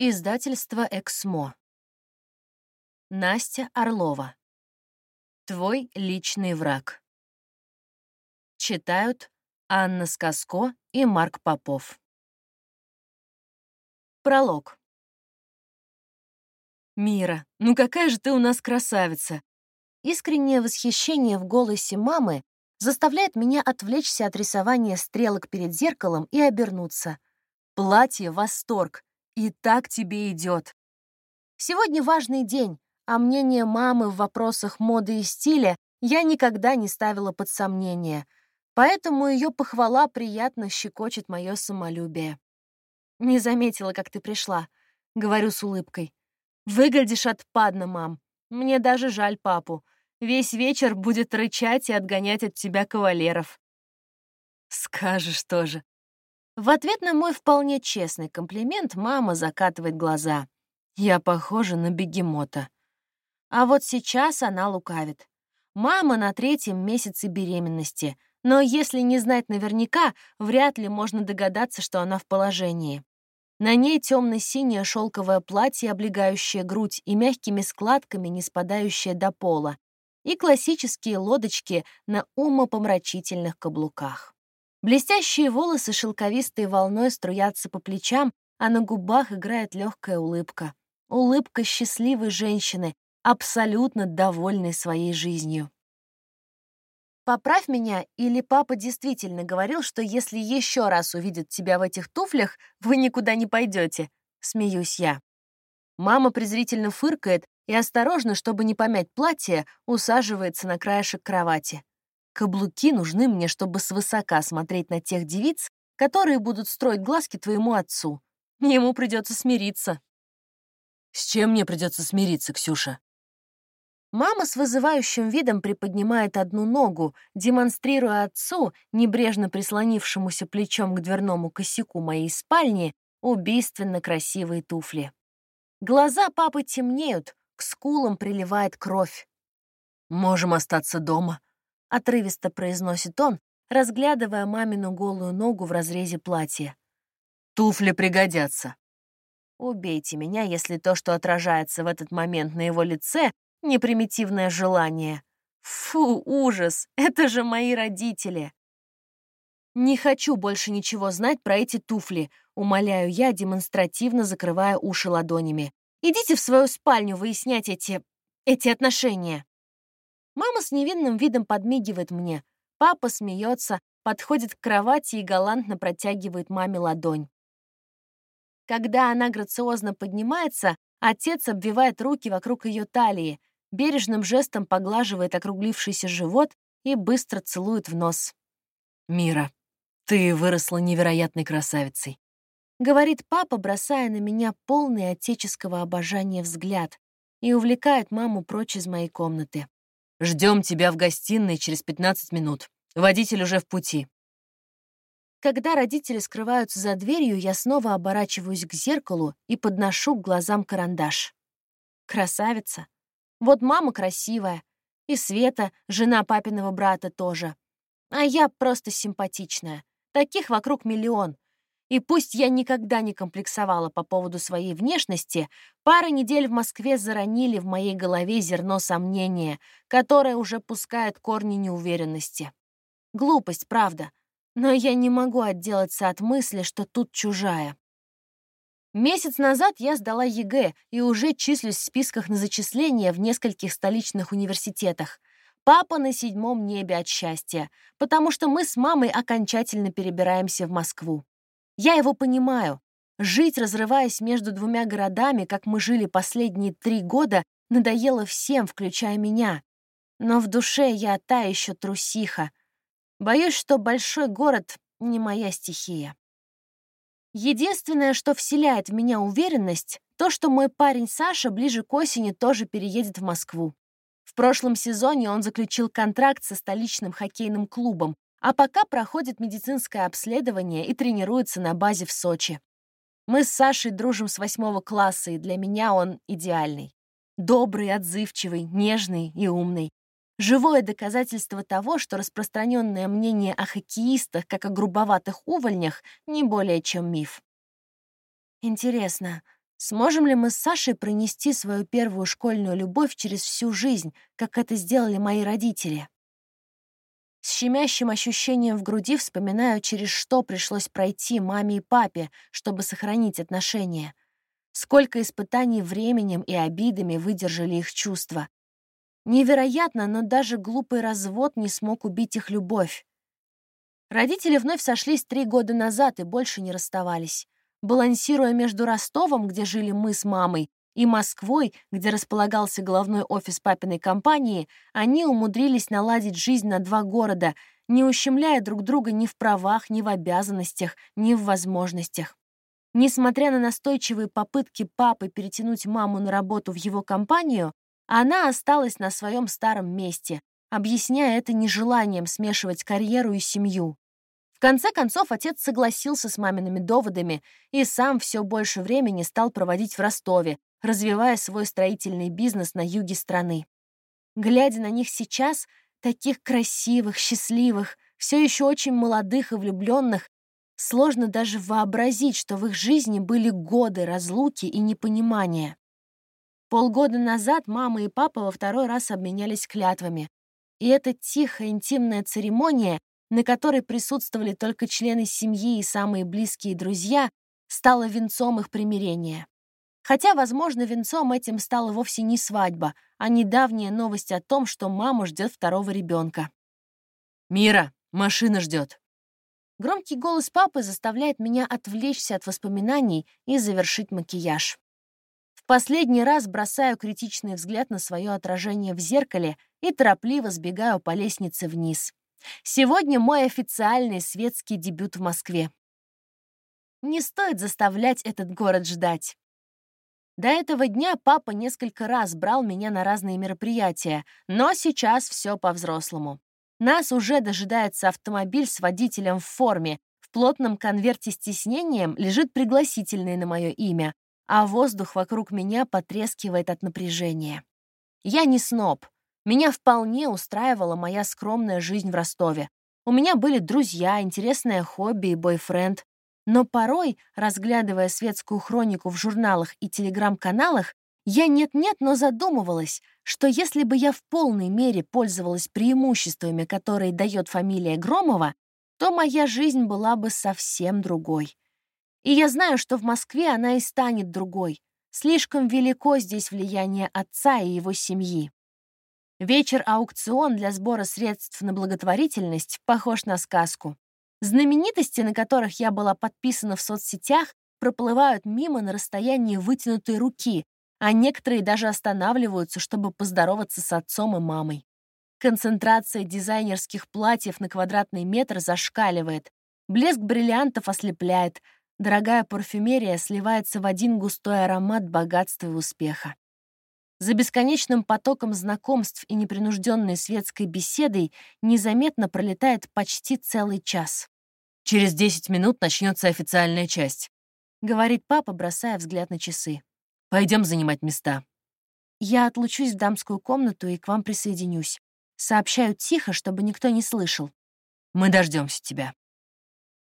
Издательство «Эксмо». Настя Орлова. Твой личный враг. Читают Анна Сказко и Марк Попов. Пролог. «Мира, ну какая же ты у нас красавица!» Искреннее восхищение в голосе мамы заставляет меня отвлечься от рисования стрелок перед зеркалом и обернуться. Платье — восторг, и так тебе идет. Сегодня важный день, а мнение мамы в вопросах моды и стиля я никогда не ставила под сомнение, поэтому ее похвала приятно щекочет мое самолюбие. «Не заметила, как ты пришла», — говорю с улыбкой. «Выглядишь отпадно, мам. Мне даже жаль папу. Весь вечер будет рычать и отгонять от тебя кавалеров». «Скажешь тоже», в ответ на мой вполне честный комплимент мама закатывает глаза. Я похожа на бегемота. А вот сейчас она лукавит. Мама на третьем месяце беременности, но если не знать наверняка, вряд ли можно догадаться, что она в положении. На ней темно-синее шелковое платье, облегающее грудь и мягкими складками, не спадающее до пола, и классические лодочки на умопомрачительных каблуках. Блестящие волосы шелковистой волной струятся по плечам, а на губах играет легкая улыбка. Улыбка счастливой женщины, абсолютно довольной своей жизнью. Поправь меня, или папа действительно говорил, что если еще раз увидит тебя в этих туфлях, вы никуда не пойдете. Смеюсь я. Мама презрительно фыркает и осторожно, чтобы не помять платье, усаживается на краешек кровати. Каблуки нужны мне, чтобы свысока смотреть на тех девиц, которые будут строить глазки твоему отцу. Ему придется смириться. С чем мне придется смириться, Ксюша? Мама с вызывающим видом приподнимает одну ногу, демонстрируя отцу, небрежно прислонившемуся плечом к дверному косяку моей спальни, убийственно красивые туфли. Глаза папы темнеют, к скулам приливает кровь. «Можем остаться дома», — отрывисто произносит он, разглядывая мамину голую ногу в разрезе платья. «Туфли пригодятся». Убейте меня, если то, что отражается в этот момент на его лице, не примитивное желание. Фу, ужас, это же мои родители. Не хочу больше ничего знать про эти туфли, умоляю я, демонстративно закрывая уши ладонями. Идите в свою спальню выяснять эти... эти отношения. Мама с невинным видом подмигивает мне. Папа смеется, подходит к кровати и галантно протягивает маме ладонь. Когда она грациозно поднимается, отец обвивает руки вокруг ее талии, бережным жестом поглаживает округлившийся живот и быстро целует в нос. «Мира, ты выросла невероятной красавицей», — говорит папа, бросая на меня полный отеческого обожания взгляд и увлекает маму прочь из моей комнаты. Ждем тебя в гостиной через 15 минут. Водитель уже в пути. Когда родители скрываются за дверью, я снова оборачиваюсь к зеркалу и подношу к глазам карандаш. Красавица. Вот мама красивая. И Света, жена папиного брата, тоже. А я просто симпатичная. Таких вокруг миллион. И пусть я никогда не комплексовала по поводу своей внешности, пара недель в Москве заронили в моей голове зерно сомнения, которое уже пускает корни неуверенности. Глупость, правда, но я не могу отделаться от мысли, что тут чужая. Месяц назад я сдала ЕГЭ и уже числюсь в списках на зачисление в нескольких столичных университетах. Папа на седьмом небе от счастья, потому что мы с мамой окончательно перебираемся в Москву. Я его понимаю. Жить, разрываясь между двумя городами, как мы жили последние три года, надоело всем, включая меня. Но в душе я та еще трусиха. Боюсь, что большой город — не моя стихия. Единственное, что вселяет в меня уверенность, то, что мой парень Саша ближе к осени тоже переедет в Москву. В прошлом сезоне он заключил контракт со столичным хоккейным клубом, а пока проходит медицинское обследование и тренируется на базе в Сочи. Мы с Сашей дружим с восьмого класса, и для меня он идеальный. Добрый, отзывчивый, нежный и умный. Живое доказательство того, что распространенное мнение о хоккеистах, как о грубоватых увольнях, не более чем миф. Интересно, Сможем ли мы с Сашей пронести свою первую школьную любовь через всю жизнь, как это сделали мои родители? С щемящим ощущением в груди вспоминаю, через что пришлось пройти маме и папе, чтобы сохранить отношения. Сколько испытаний временем и обидами выдержали их чувства. Невероятно, но даже глупый развод не смог убить их любовь. Родители вновь сошлись три года назад и больше не расставались. Балансируя между Ростовом, где жили мы с мамой, и Москвой, где располагался головной офис папиной компании, они умудрились наладить жизнь на два города, не ущемляя друг друга ни в правах, ни в обязанностях, ни в возможностях. Несмотря на настойчивые попытки папы перетянуть маму на работу в его компанию, она осталась на своем старом месте, объясняя это нежеланием смешивать карьеру и семью. В конце концов, отец согласился с мамиными доводами и сам все больше времени стал проводить в Ростове, развивая свой строительный бизнес на юге страны. Глядя на них сейчас, таких красивых, счастливых, все еще очень молодых и влюбленных, сложно даже вообразить, что в их жизни были годы разлуки и непонимания. Полгода назад мама и папа во второй раз обменялись клятвами, и эта тихая интимная церемония на которой присутствовали только члены семьи и самые близкие друзья, стала венцом их примирения. Хотя, возможно, венцом этим стала вовсе не свадьба, а недавняя новость о том, что мама ждет второго ребенка. «Мира, машина ждет!» Громкий голос папы заставляет меня отвлечься от воспоминаний и завершить макияж. В последний раз бросаю критичный взгляд на свое отражение в зеркале и торопливо сбегаю по лестнице вниз. Сегодня мой официальный светский дебют в Москве. Не стоит заставлять этот город ждать. До этого дня папа несколько раз брал меня на разные мероприятия, но сейчас все по-взрослому. Нас уже дожидается автомобиль с водителем в форме. В плотном конверте с тиснением лежит пригласительный на мое имя, а воздух вокруг меня потрескивает от напряжения. Я не сноб, меня вполне устраивала моя скромная жизнь в Ростове. У меня были друзья, интересное хобби и бойфренд. Но порой, разглядывая светскую хронику в журналах и телеграм-каналах, я нет-нет, но задумывалась, что если бы я в полной мере пользовалась преимуществами, которые дает фамилия Громова, то моя жизнь была бы совсем другой. И я знаю, что в Москве она и станет другой. Слишком велико здесь влияние отца и его семьи. Вечер-аукцион для сбора средств на благотворительность похож на сказку. Знаменитости, на которых я была подписана в соцсетях, проплывают мимо на расстоянии вытянутой руки, а некоторые даже останавливаются, чтобы поздороваться с отцом и мамой. Концентрация дизайнерских платьев на квадратный метр зашкаливает. Блеск бриллиантов ослепляет. Дорогая парфюмерия сливается в один густой аромат богатства и успеха. За бесконечным потоком знакомств и непринужденной светской беседой незаметно пролетает почти целый час. «Через 10 минут начнется официальная часть», — говорит папа, бросая взгляд на часы. Пойдем занимать места. Я отлучусь в дамскую комнату и к вам присоединюсь. Сообщаю тихо, чтобы никто не слышал. Мы дождемся тебя.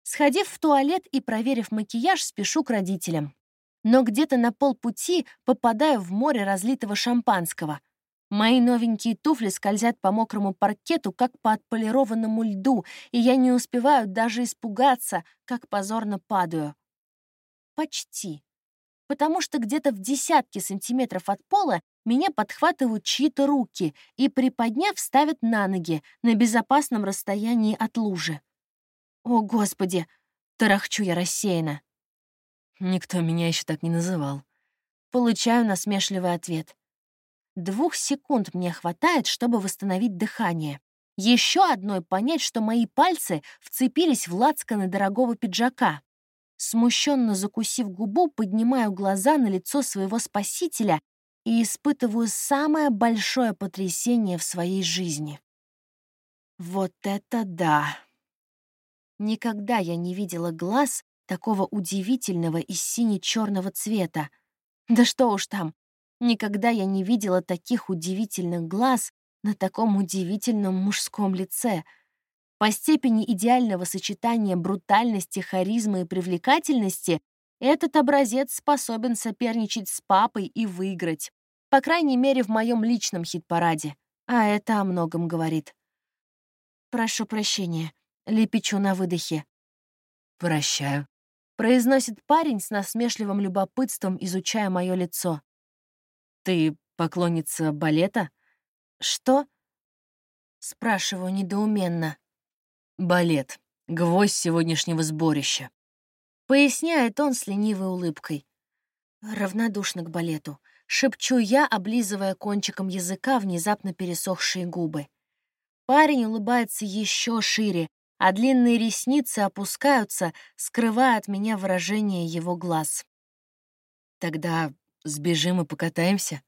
Сходив в туалет и проверив макияж, спешу к родителям но где-то на полпути попадаю в море разлитого шампанского. Мои новенькие туфли скользят по мокрому паркету, как по отполированному льду, и я не успеваю даже испугаться, как позорно падаю. Почти. Потому что где-то в десятке сантиметров от пола меня подхватывают чьи-то руки и, приподняв, ставят на ноги на безопасном расстоянии от лужи. «О, Господи!» — тарахчу я рассеянно. Никто меня еще так не называл. Получаю насмешливый ответ. Двух секунд мне хватает, чтобы восстановить дыхание. Еще одной понять, что мои пальцы вцепились в лацканы дорогого пиджака. Смущенно закусив губу, поднимаю глаза на лицо своего спасителя и испытываю самое большое потрясение в своей жизни. Вот это да! Никогда я не видела глаз, такого удивительного и сине-черного цвета. Да что уж там, никогда я не видела таких удивительных глаз на таком удивительном мужском лице. По степени идеального сочетания брутальности, харизмы и привлекательности Этот образец способен соперничать с папой и выиграть. По крайней мере, в моем личном хит-параде. А это о многом говорит. «Прошу прощения», — лепечу на выдохе. «Прощаю», — произносит парень с насмешливым любопытством, изучая мое лицо. «Ты поклонница балета?» «Что?» — спрашиваю недоуменно. «Балет. Гвоздь сегодняшнего сборища», — поясняет он с ленивой улыбкой. Равнодушно к балету. Шепчу я, облизывая кончиком языка внезапно пересохшие губы. Парень улыбается еще шире, а длинные ресницы опускаются, скрывая от меня выражение его глаз. «Тогда сбежим и покатаемся?»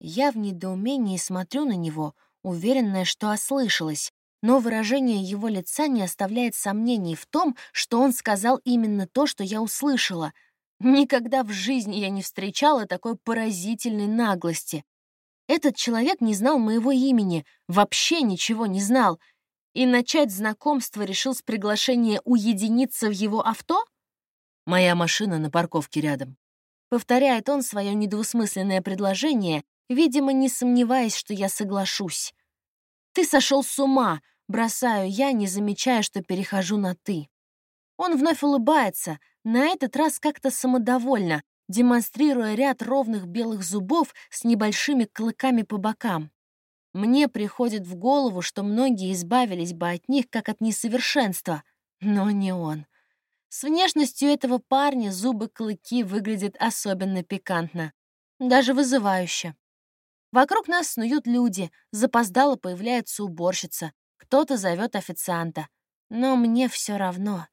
Я в недоумении смотрю на него, уверенная, что ослышалась, но выражение его лица не оставляет сомнений в том, что он сказал именно то, что я услышала. Никогда в жизни я не встречала такой поразительной наглости. Этот человек не знал моего имени, вообще ничего не знал. И начать знакомство решил с приглашения уединиться в его авто? «Моя машина на парковке рядом», — повторяет он свое недвусмысленное предложение, видимо, не сомневаясь, что я соглашусь. «Ты сошел с ума!» — бросаю я, не замечая, что перехожу на «ты». Он вновь улыбается, на этот раз как-то самодовольно, демонстрируя ряд ровных белых зубов с небольшими клыками по бокам. Мне приходит в голову, что многие избавились бы от них, как от несовершенства, но не он. С внешностью этого парня зубы-клыки выглядят особенно пикантно, даже вызывающе. Вокруг нас снуют люди, запоздало появляется уборщица, кто-то зовет официанта. Но мне все равно.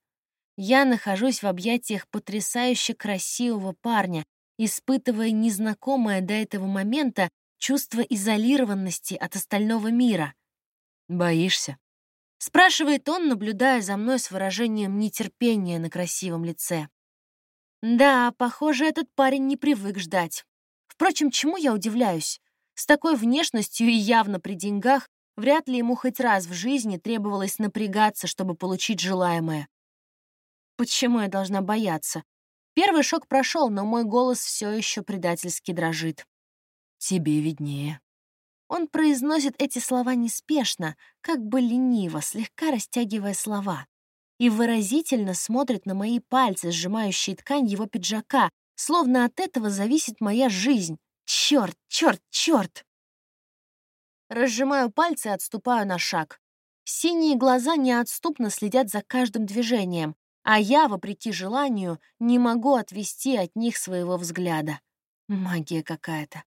Я нахожусь в объятиях потрясающе красивого парня, испытывая незнакомое до этого момента чувство изолированности от остального мира. «Боишься?» — спрашивает он, наблюдая за мной с выражением нетерпения на красивом лице. Да, похоже, этот парень не привык ждать. Впрочем, чему я удивляюсь? С такой внешностью и явно при деньгах вряд ли ему хоть раз в жизни требовалось напрягаться, чтобы получить желаемое. Почему я должна бояться? Первый шок прошел, но мой голос все еще предательски дрожит. Тебе виднее. Он произносит эти слова неспешно, как бы лениво, слегка растягивая слова, и выразительно смотрит на мои пальцы, сжимающие ткань его пиджака, словно от этого зависит моя жизнь. Черт, черт, черт! Разжимаю пальцы и отступаю на шаг. Синие глаза неотступно следят за каждым движением, а я, вопреки желанию, не могу отвести от них своего взгляда. Магия какая-то.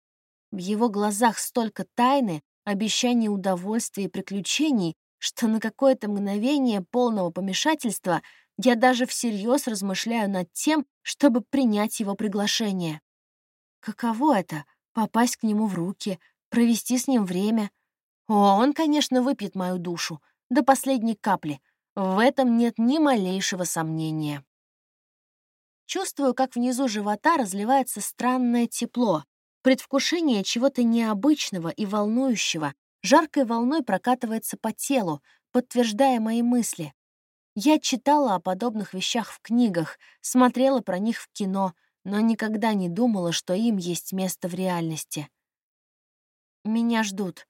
В его глазах столько тайны, обещаний удовольствия и приключений, что на какое-то мгновение полного помешательства я даже всерьез размышляю над тем, чтобы принять его приглашение. Каково это — попасть к нему в руки, провести с ним время? О, он, конечно, выпьет мою душу, до последней капли, в этом нет ни малейшего сомнения. Чувствую, как внизу живота разливается странное тепло, предвкушение чего-то необычного и волнующего, жаркой волной прокатывается по телу, подтверждая мои мысли. Я читала о подобных вещах в книгах, смотрела про них в кино, но никогда не думала, что им есть место в реальности. Меня ждут.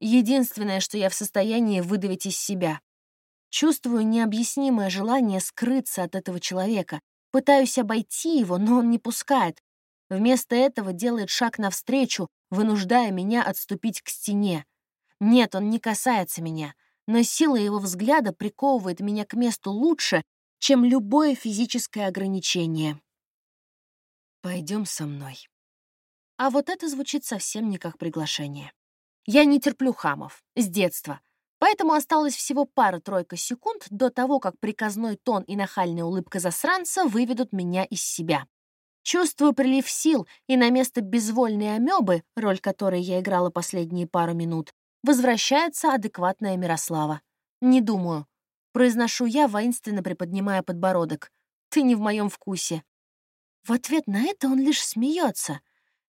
Единственное, что я в состоянии выдавить из себя. Чувствую необъяснимое желание скрыться от этого человека. Пытаюсь обойти его, но он не пускает. Вместо этого делает шаг навстречу, вынуждая меня отступить к стене. Нет, он не касается меня, но сила его взгляда приковывает меня к месту лучше, чем любое физическое ограничение. Пойдем со мной. А вот это звучит совсем не как приглашение. Я не терплю хамов. С детства. Поэтому осталось всего пара-тройка секунд до того, как приказной тон и нахальная улыбка засранца выведут меня из себя. Чувствую прилив сил, и на место безвольной амебы, роль которой я играла последние пару минут, возвращается адекватная Мирослава. Не думаю. Произношу я, воинственно приподнимая подбородок. Ты не в моем вкусе. В ответ на это он лишь смеется.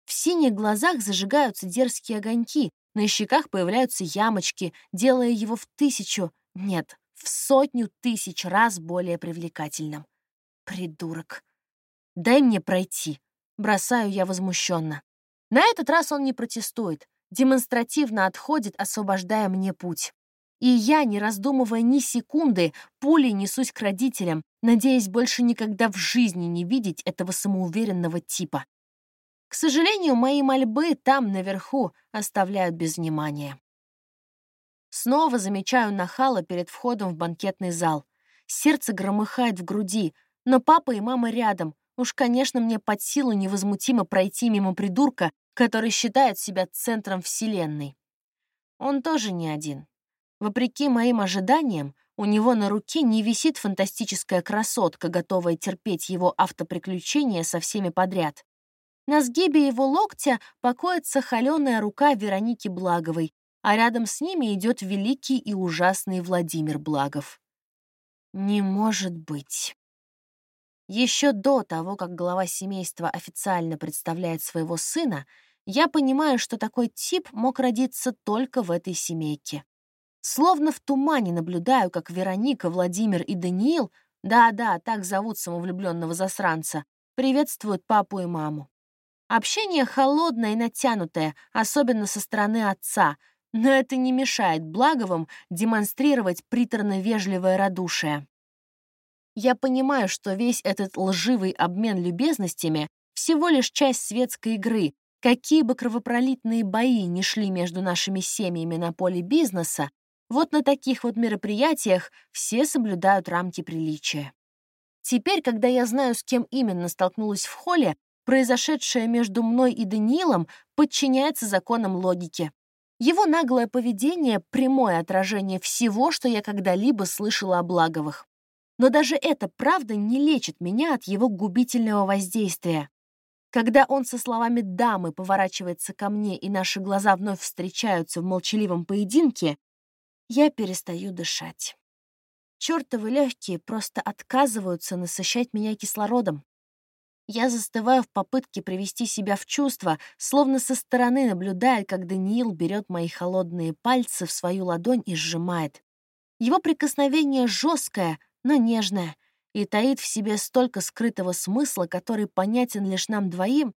В синих глазах зажигаются дерзкие огоньки, на щеках появляются ямочки, делая его в тысячу, нет, в сотню тысяч раз более привлекательным. Придурок. «Дай мне пройти», — бросаю я возмущенно. На этот раз он не протестует, демонстративно отходит, освобождая мне путь. И я, не раздумывая ни секунды, пулей несусь к родителям, надеясь больше никогда в жизни не видеть этого самоуверенного типа. К сожалению, мои мольбы там, наверху, оставляют без внимания. Снова замечаю нахала перед входом в банкетный зал. Сердце громыхает в груди, но папа и мама рядом. Уж, конечно, мне под силу невозмутимо пройти мимо придурка, который считает себя центром Вселенной. Он тоже не один. Вопреки моим ожиданиям, у него на руке не висит фантастическая красотка, готовая терпеть его автоприключения со всеми подряд. На сгибе его локтя покоится холеная рука Вероники Благовой, а рядом с ними идет великий и ужасный Владимир Благов. Не может быть. Еще до того, как глава семейства официально представляет своего сына, я понимаю, что такой тип мог родиться только в этой семейке. Словно в тумане наблюдаю, как Вероника, Владимир и Даниил, да-да, так зовут самовлюбленного засранца, приветствуют папу и маму. Общение холодное и натянутое, особенно со стороны отца, но это не мешает Благовым демонстрировать приторно-вежливое радушие. Я понимаю, что весь этот лживый обмен любезностями всего лишь часть светской игры, какие бы кровопролитные бои ни шли между нашими семьями на поле бизнеса, вот на таких вот мероприятиях все соблюдают рамки приличия. Теперь, когда я знаю, с кем именно столкнулась в холле, произошедшее между мной и Даниилом подчиняется законам логики. Его наглое поведение — прямое отражение всего, что я когда-либо слышала о Благовых. Но даже эта правда не лечит меня от его губительного воздействия. Когда он со словами «дамы» поворачивается ко мне и наши глаза вновь встречаются в молчаливом поединке, я перестаю дышать. Чёртовы легкие просто отказываются насыщать меня кислородом. Я застываю в попытке привести себя в чувство, словно со стороны наблюдая, как Даниил берет мои холодные пальцы в свою ладонь и сжимает. Его прикосновение жесткое, но нежное, и таит в себе столько скрытого смысла, который понятен лишь нам двоим,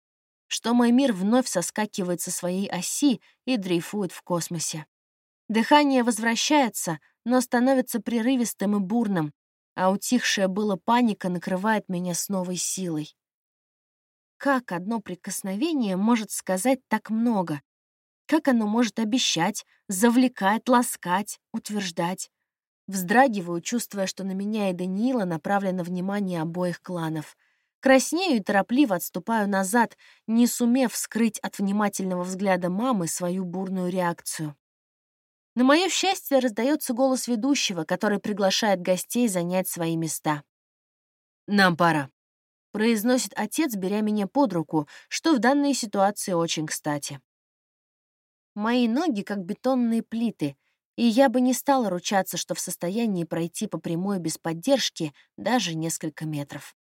что мой мир вновь соскакивает со своей оси и дрейфует в космосе. Дыхание возвращается, но становится прерывистым и бурным, а утихшая была паника накрывает меня с новой силой. Как одно прикосновение может сказать так много? Как оно может обещать, завлекать, ласкать, утверждать? Вздрагиваю, чувствуя, что на меня и Даниила направлено внимание обоих кланов. Краснею и торопливо отступаю назад, не сумев скрыть от внимательного взгляда мамы свою бурную реакцию. На мое счастье раздается голос ведущего, который приглашает гостей занять свои места. «Нам пора», — произносит отец, беря меня под руку, что в данной ситуации очень кстати. Мои ноги как бетонные плиты, и я бы не стала ручаться, что в состоянии пройти по прямой без поддержки даже несколько метров.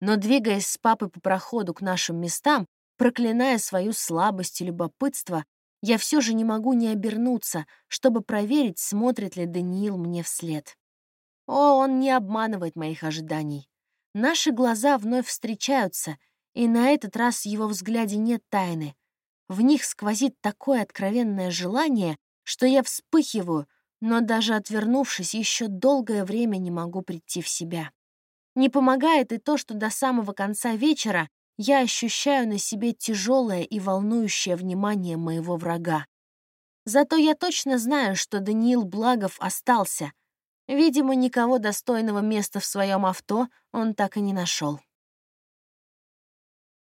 Но двигаясь с папой по проходу к нашим местам, проклиная свою слабость и любопытство, я все же не могу не обернуться, чтобы проверить, смотрит ли Даниил мне вслед. О, он не обманывает моих ожиданий. Наши глаза вновь встречаются, и на этот раз в его взгляде нет тайны. В них сквозит такое откровенное желание, что я вспыхиваю, но даже отвернувшись, еще долгое время не могу прийти в себя. Не помогает и то, что до самого конца вечера я ощущаю на себе тяжелое и волнующее внимание моего врага. Зато я точно знаю, что Даниил Благов остался. Видимо, никого достойного места в своем авто он так и не нашел.